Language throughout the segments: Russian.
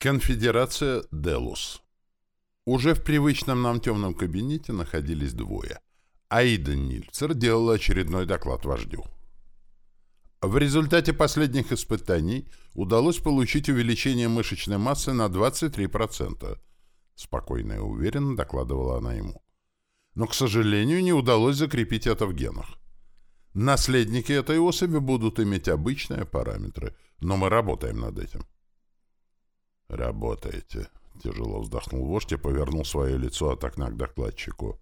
Конфедерация Делус. Уже в привычном нам темном кабинете находились двое. Аида Нильцер делала очередной доклад вождю. В результате последних испытаний удалось получить увеличение мышечной массы на 23%. Спокойно и уверенно докладывала она ему. Но, к сожалению, не удалось закрепить это в генах. Наследники этой особи будут иметь обычные параметры, но мы работаем над этим. «Работаете», — тяжело вздохнул вождь и повернул свое лицо от окна к докладчику.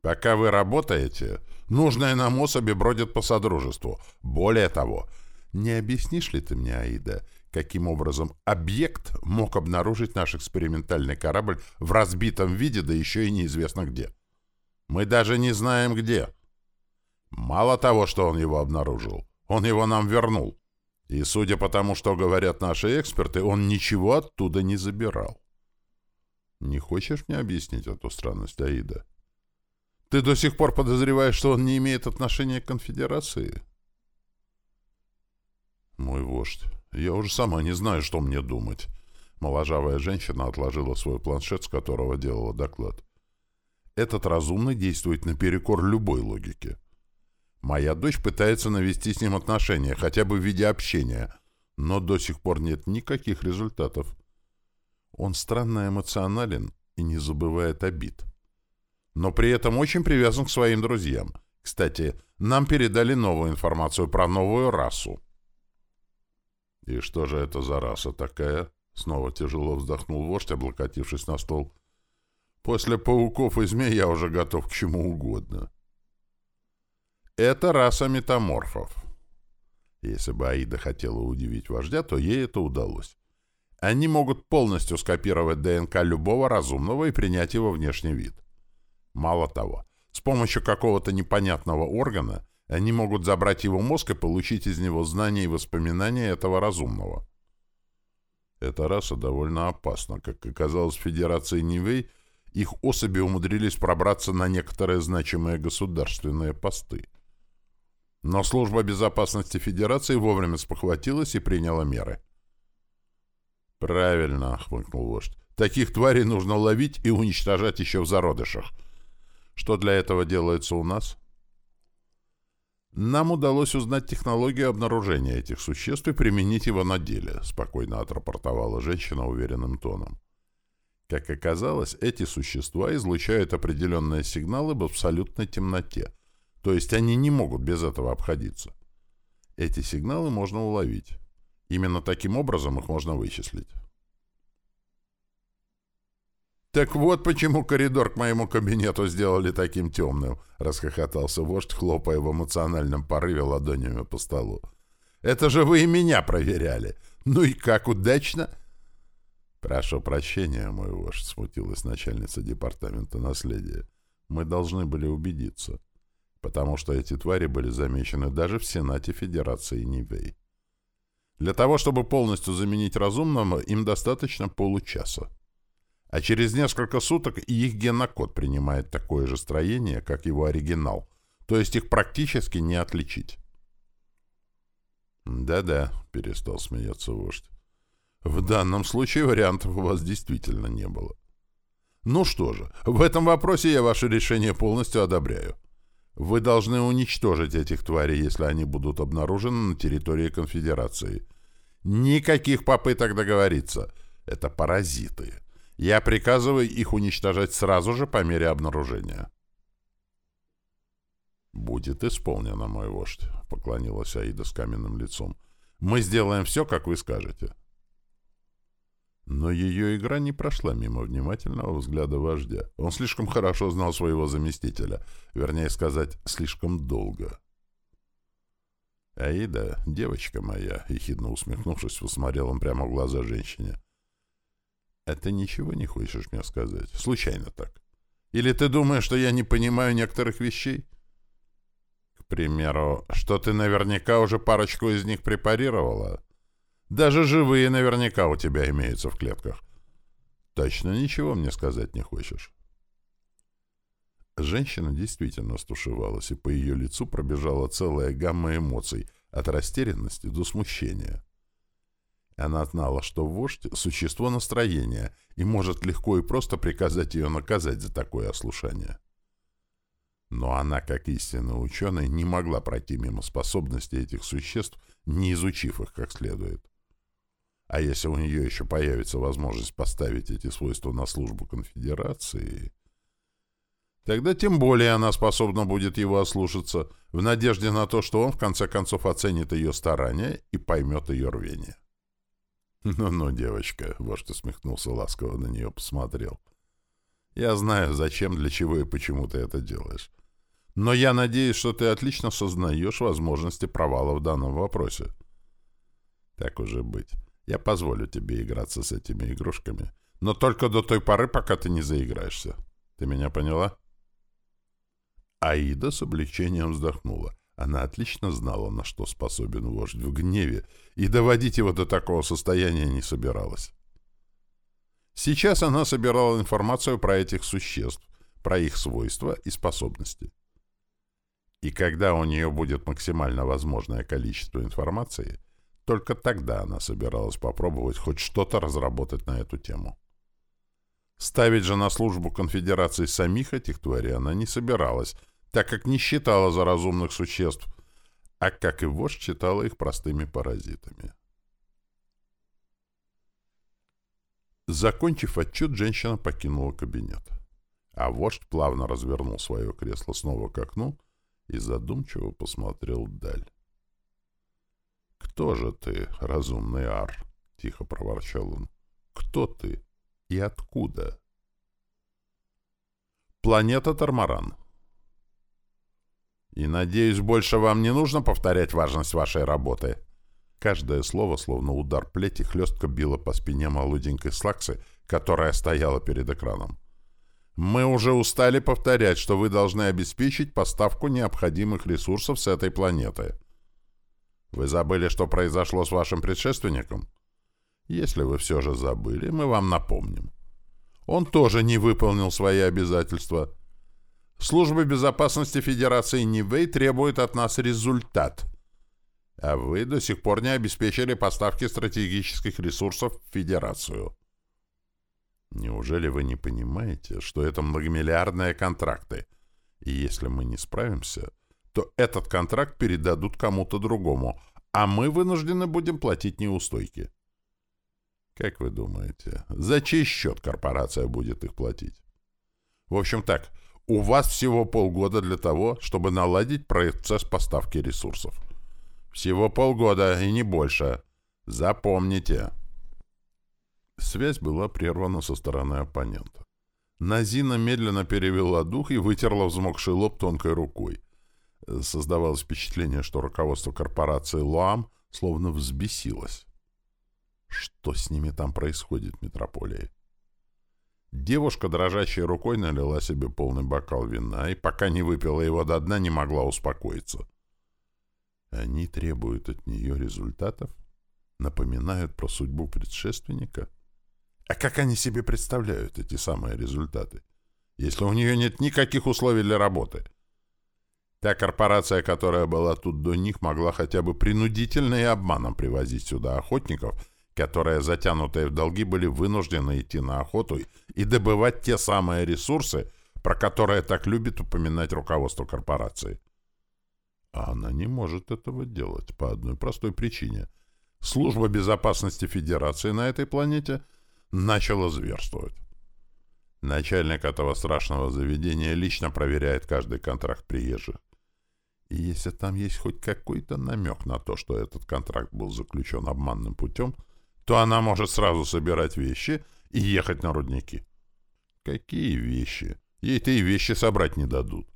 «Пока вы работаете, нужная нам особи бродит по содружеству. Более того, не объяснишь ли ты мне, Аида, каким образом объект мог обнаружить наш экспериментальный корабль в разбитом виде, да еще и неизвестно где? Мы даже не знаем где. Мало того, что он его обнаружил, он его нам вернул. И судя по тому, что говорят наши эксперты, он ничего оттуда не забирал. Не хочешь мне объяснить эту странность, Аида? Ты до сих пор подозреваешь, что он не имеет отношения к конфедерации? Мой вождь, я уже сама не знаю, что мне думать. Моложавая женщина отложила свой планшет, с которого делала доклад. Этот разумный действует наперекор любой логике. Моя дочь пытается навести с ним отношения, хотя бы в виде общения, но до сих пор нет никаких результатов. Он странно эмоционален и не забывает обид. Но при этом очень привязан к своим друзьям. Кстати, нам передали новую информацию про новую расу. «И что же это за раса такая?» Снова тяжело вздохнул вождь, облокотившись на стол. «После пауков и змей я уже готов к чему угодно». Это раса метаморфов. Если бы Аида хотела удивить вождя, то ей это удалось. Они могут полностью скопировать ДНК любого разумного и принять его внешний вид. Мало того, с помощью какого-то непонятного органа они могут забрать его мозг и получить из него знания и воспоминания этого разумного. Эта раса довольно опасна. Как оказалось в Федерации Нивей, их особи умудрились пробраться на некоторые значимые государственные посты. Но служба безопасности Федерации вовремя спохватилась и приняла меры. «Правильно», — хмыкнул вождь. «Таких тварей нужно ловить и уничтожать еще в зародышах. Что для этого делается у нас?» «Нам удалось узнать технологию обнаружения этих существ и применить его на деле», — спокойно отрапортовала женщина уверенным тоном. Как оказалось, эти существа излучают определенные сигналы в абсолютной темноте, то есть они не могут без этого обходиться. Эти сигналы можно уловить. Именно таким образом их можно вычислить. «Так вот почему коридор к моему кабинету сделали таким темным», — расхохотался вождь, хлопая в эмоциональном порыве ладонями по столу. «Это же вы и меня проверяли. Ну и как удачно!» «Прошу прощения, мой вождь», — смутилась начальница департамента наследия. «Мы должны были убедиться потому что эти твари были замечены даже в Сенате Федерации Нивей. Для того, чтобы полностью заменить разумного, им достаточно получаса. А через несколько суток их генокод принимает такое же строение, как его оригинал, то есть их практически не отличить. «Да-да», — перестал смеяться вождь. «В данном случае вариантов у вас действительно не было». «Ну что же, в этом вопросе я ваше решение полностью одобряю. Вы должны уничтожить этих тварей, если они будут обнаружены на территории Конфедерации. Никаких попыток договориться. Это паразиты. Я приказываю их уничтожать сразу же по мере обнаружения. «Будет исполнено, мой вождь», — поклонилась Аида с каменным лицом. «Мы сделаем все, как вы скажете». Но ее игра не прошла мимо внимательного взгляда вождя. Он слишком хорошо знал своего заместителя, вернее сказать, слишком долго. «Аида, девочка моя», — ехидно усмехнувшись, усмотрел он прямо в глаза женщине. «А ты ничего не хочешь мне сказать? Случайно так? Или ты думаешь, что я не понимаю некоторых вещей?» «К примеру, что ты наверняка уже парочку из них препарировала?» Даже живые наверняка у тебя имеются в клетках. Точно ничего мне сказать не хочешь. Женщина действительно стушевалась, и по ее лицу пробежала целая гамма эмоций, от растерянности до смущения. Она знала, что вождь — существо настроения и может легко и просто приказать ее наказать за такое ослушание. Но она, как истинный ученый, не могла пройти мимо способностей этих существ, не изучив их как следует. А если у нее еще появится возможность поставить эти свойства на службу конфедерации, тогда тем более она способна будет его ослушаться, в надежде на то, что он в конце концов оценит ее старания и поймет ее рвение. «Ну-ну, девочка», — вождь усмехнулся ласково на нее посмотрел. «Я знаю, зачем, для чего и почему ты это делаешь. Но я надеюсь, что ты отлично сознаешь возможности провала в данном вопросе. Так уже быть. Я позволю тебе играться с этими игрушками, но только до той поры, пока ты не заиграешься. Ты меня поняла?» Аида с облегчением вздохнула. Она отлично знала, на что способен вождь в гневе, и доводить его до такого состояния не собиралась. Сейчас она собирала информацию про этих существ, про их свойства и способности. И когда у нее будет максимально возможное количество информации, только тогда она собиралась попробовать хоть что-то разработать на эту тему. Ставить же на службу конфедерации самих этих тварей она не собиралась, так как не считала за разумных существ, а, как и вождь, считала их простыми паразитами. Закончив отчет, женщина покинула кабинет. А вождь плавно развернул свое кресло снова к окну и задумчиво посмотрел вдаль. «Кто же ты, разумный ар?» — тихо проворчал он. «Кто ты и откуда?» «Планета Тормаран», и, надеюсь, больше вам не нужно повторять важность вашей работы. Каждое слово, словно удар плети, хлестко било по спине молоденькой Слаксы, которая стояла перед экраном. Мы уже устали повторять, что вы должны обеспечить поставку необходимых ресурсов с этой планеты. Вы забыли, что произошло с вашим предшественником? Если вы все же забыли, мы вам напомним. Он тоже не выполнил свои обязательства. Служба безопасности Федерации Нивэй требует от нас результат. А вы до сих пор не обеспечили поставки стратегических ресурсов в Федерацию. Неужели вы не понимаете, что это многомиллиардные контракты? И если мы не справимся, то этот контракт передадут кому-то другому, а мы вынуждены будем платить неустойки. Как вы думаете, за чей счет корпорация будет их платить? В общем так, у вас всего полгода для того, чтобы наладить процесс поставки ресурсов. Всего полгода и не больше. Запомните. Связь была прервана со стороны оппонента. Назина медленно перевела дух и вытерла взмокший лоб тонкой рукой. Создавалось впечатление, что руководство корпорации «Луам» словно взбесилось. Что с ними там происходит в метрополии? Девушка, дрожащей рукой, налила себе полный бокал вина и, пока не выпила его до дна, не могла успокоиться. Они требуют от нее результатов? Напоминают про судьбу предшественника? А как они себе представляют эти самые результаты, если у нее нет никаких условий для работы? Та корпорация, которая была тут до них, могла хотя бы принудительно и обманом привозить сюда охотников — которые, затянутые в долги, были вынуждены идти на охоту и добывать те самые ресурсы, про которые так любит упоминать руководство корпорации. А она не может этого делать по одной простой причине. Служба безопасности Федерации на этой планете начала зверствовать. Начальник этого страшного заведения лично проверяет каждый контракт приезжих. И если там есть хоть какой-то намек на то, что этот контракт был заключен обманным путем, то она может сразу собирать вещи и ехать на рудники. Какие вещи? Ей-то и вещи собрать не дадут.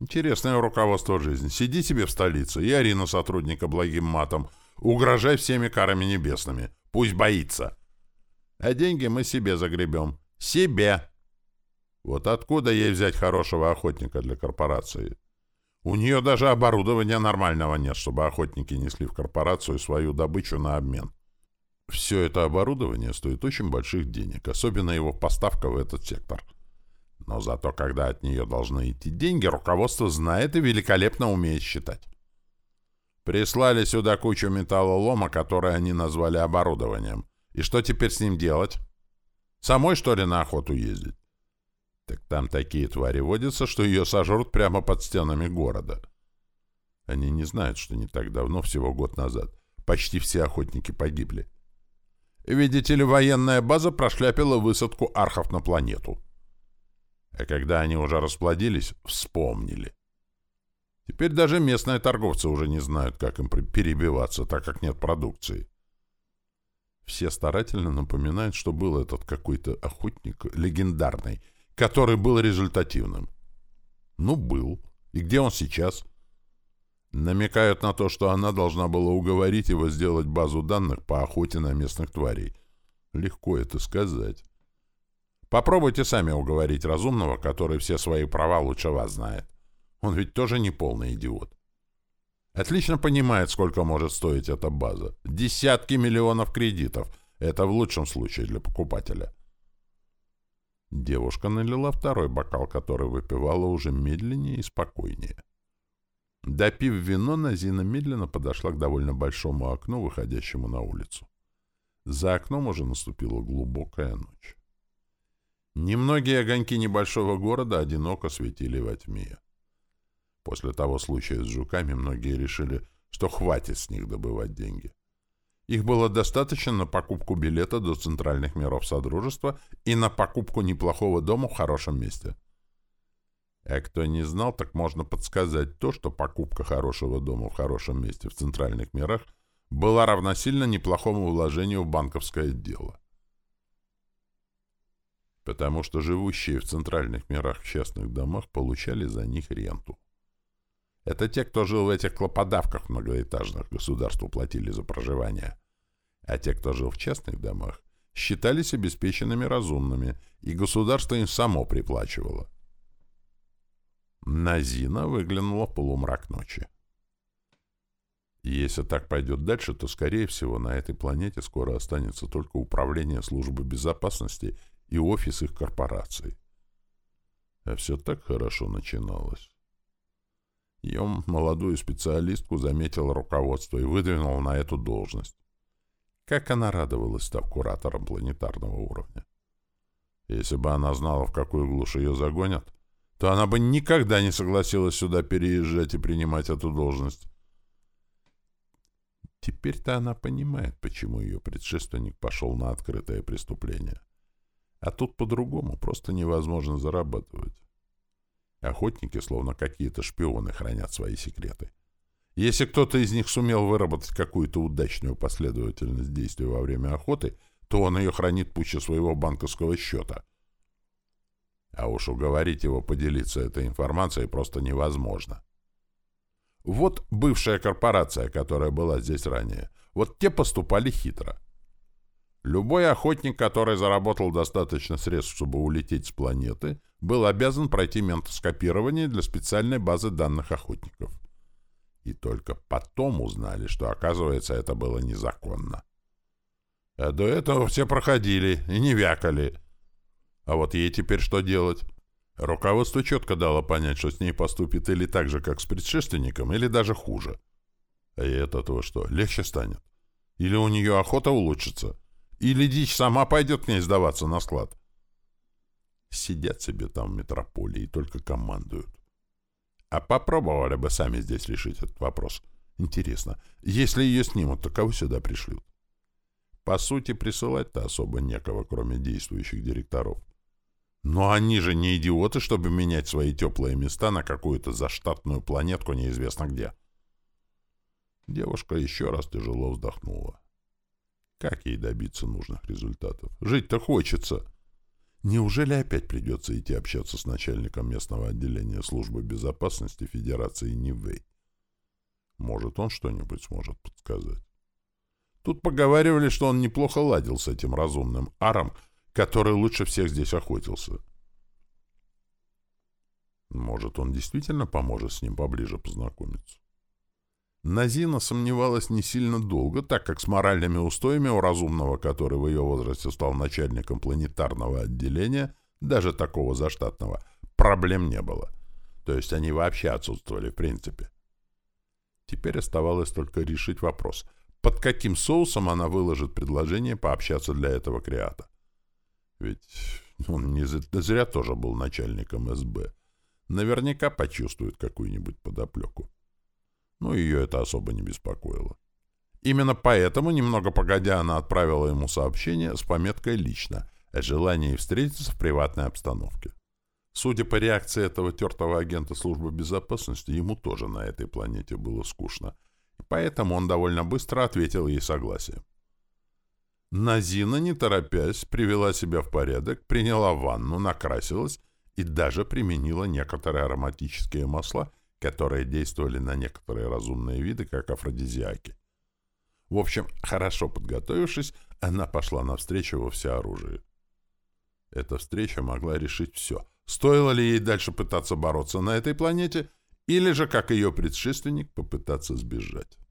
Интересное руководство жизни. Сиди себе в столице и ори на сотрудника благим матом. Угрожай всеми карами небесными. Пусть боится. А деньги мы себе загребем. Себе. Вот откуда ей взять хорошего охотника для корпорации? У нее даже оборудования нормального нет, чтобы охотники несли в корпорацию свою добычу на обмен. Все это оборудование стоит очень больших денег, особенно его поставка в этот сектор. Но зато, когда от нее должны идти деньги, руководство знает и великолепно умеет считать. Прислали сюда кучу металлолома, который они назвали оборудованием. И что теперь с ним делать? Самой, что ли, на охоту ездить? Так там такие твари водятся, что ее сожрут прямо под стенами города. Они не знают, что не так давно, всего год назад, почти все охотники погибли. Видите ли, военная база прошляпила высадку архов на планету. А когда они уже расплодились, вспомнили. Теперь даже местные торговцы уже не знают, как им перебиваться, так как нет продукции. Все старательно напоминают, что был этот какой-то охотник легендарный, который был результативным. Ну, был. И где он сейчас? Намекают на то, что она должна была уговорить его сделать базу данных по охоте на местных тварей. Легко это сказать. Попробуйте сами уговорить разумного, который все свои права лучше вас знает. Он ведь тоже не полный идиот. Отлично понимает, сколько может стоить эта база. Десятки миллионов кредитов. Это в лучшем случае для покупателя. Девушка налила второй бокал, который выпивала уже медленнее и спокойнее. Допив вино, Назина медленно подошла к довольно большому окну, выходящему на улицу. За окном уже наступила глубокая ночь. Немногие огоньки небольшого города одиноко светили во тьме. После того случая с жуками многие решили, что хватит с них добывать деньги. Их было достаточно на покупку билета до центральных миров Содружества и на покупку неплохого дома в хорошем месте. А кто не знал, так можно подсказать то, что покупка хорошего дома в хорошем месте в центральных мирах была равносильно неплохому вложению в банковское дело. Потому что живущие в центральных мирах в частных домах получали за них ренту. Это те, кто жил в этих клоподавках многоэтажных, государству платили за проживание. А те, кто жил в частных домах, считались обеспеченными разумными, и государство им само приплачивало. Назина выглянула в полумрак ночи. Если так пойдет дальше, то, скорее всего, на этой планете скоро останется только управление службы безопасности и офис их корпорации. А все так хорошо начиналось. Ее молодую специалистку заметил руководство и выдвинул на эту должность. Как она радовалась, став куратором планетарного уровня. Если бы она знала, в какую глушь ее загонят, то она бы никогда не согласилась сюда переезжать и принимать эту должность. Теперь-то она понимает, почему ее предшественник пошел на открытое преступление. А тут по-другому просто невозможно зарабатывать. Охотники, словно какие-то шпионы, хранят свои секреты. Если кто-то из них сумел выработать какую-то удачную последовательность действий во время охоты, то он ее хранит пуще своего банковского счета. А уж уговорить его поделиться этой информацией просто невозможно. Вот бывшая корпорация, которая была здесь ранее, вот те поступали хитро. Любой охотник, который заработал достаточно средств, чтобы улететь с планеты, был обязан пройти ментоскопирование для специальной базы данных охотников. И только потом узнали, что, оказывается, это было незаконно. А до этого все проходили и не вякали. А вот ей теперь что делать? Руководство четко дало понять, что с ней поступит или так же, как с предшественником, или даже хуже. А ей от что, легче станет? Или у нее охота улучшится? Или дичь сама пойдет к ней сдаваться на склад? Сидят себе там в метрополии и только командуют. А попробовали бы сами здесь решить этот вопрос. Интересно, если ее снимут, то кого сюда пришлют? По сути, присылать-то особо некого, кроме действующих директоров. Но они же не идиоты, чтобы менять свои теплые места на какую-то заштатную планетку неизвестно где. Девушка еще раз тяжело вздохнула. Как ей добиться нужных результатов? Жить-то хочется. Неужели опять придется идти общаться с начальником местного отделения службы безопасности Федерации Нивэй? Может, он что-нибудь сможет подсказать? Тут поговаривали, что он неплохо ладил с этим разумным аром, который лучше всех здесь охотился. Может, он действительно поможет с ним поближе познакомиться? Назина сомневалась не сильно долго, так как с моральными устоями у разумного, который в ее возрасте стал начальником планетарного отделения, даже такого заштатного, проблем не было. То есть они вообще отсутствовали в принципе. Теперь оставалось только решить вопрос, под каким соусом она выложит предложение пообщаться для этого креата. Ведь он не зря тоже был начальником СБ. Наверняка почувствует какую-нибудь подоплеку. Но ее это особо не беспокоило. Именно поэтому, немного погодя, она отправила ему сообщение с пометкой «Лично» о желании встретиться в приватной обстановке. Судя по реакции этого тертого агента службы безопасности, ему тоже на этой планете было скучно, поэтому он довольно быстро ответил ей согласием. Назина, не торопясь, привела себя в порядок, приняла ванну, накрасилась и даже применила некоторые ароматические масла, которые действовали на некоторые разумные виды, как афродизиаки. В общем, хорошо подготовившись, она пошла навстречу во всеоружии. Эта встреча могла решить все. Стоило ли ей дальше пытаться бороться на этой планете, или же, как ее предшественник, попытаться сбежать.